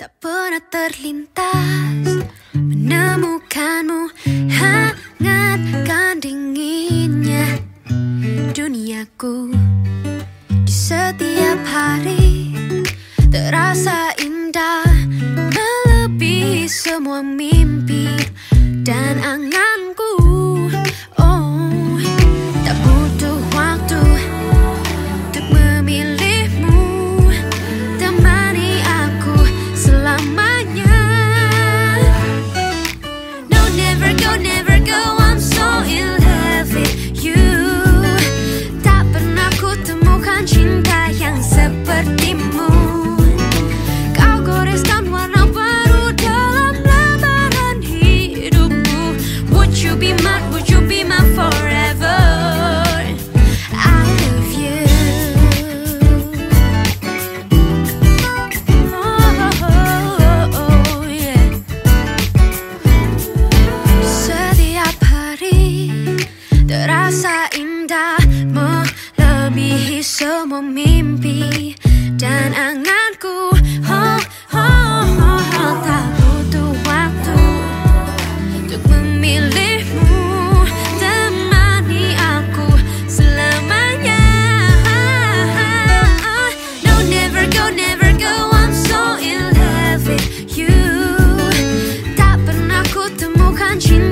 Tak pernah terlintas menemukanmu hangatkan dinginnya. Duniaku di setiap hari terasa indah melebihi semua mimpi dan angan semua mimpi dan anganku. Oh, oh, oh, oh. Tak butuh waktu untuk memilihmu. Temani aku selamanya. No never go, never go I'm so in love with you. Tak pernah ku temukan cinta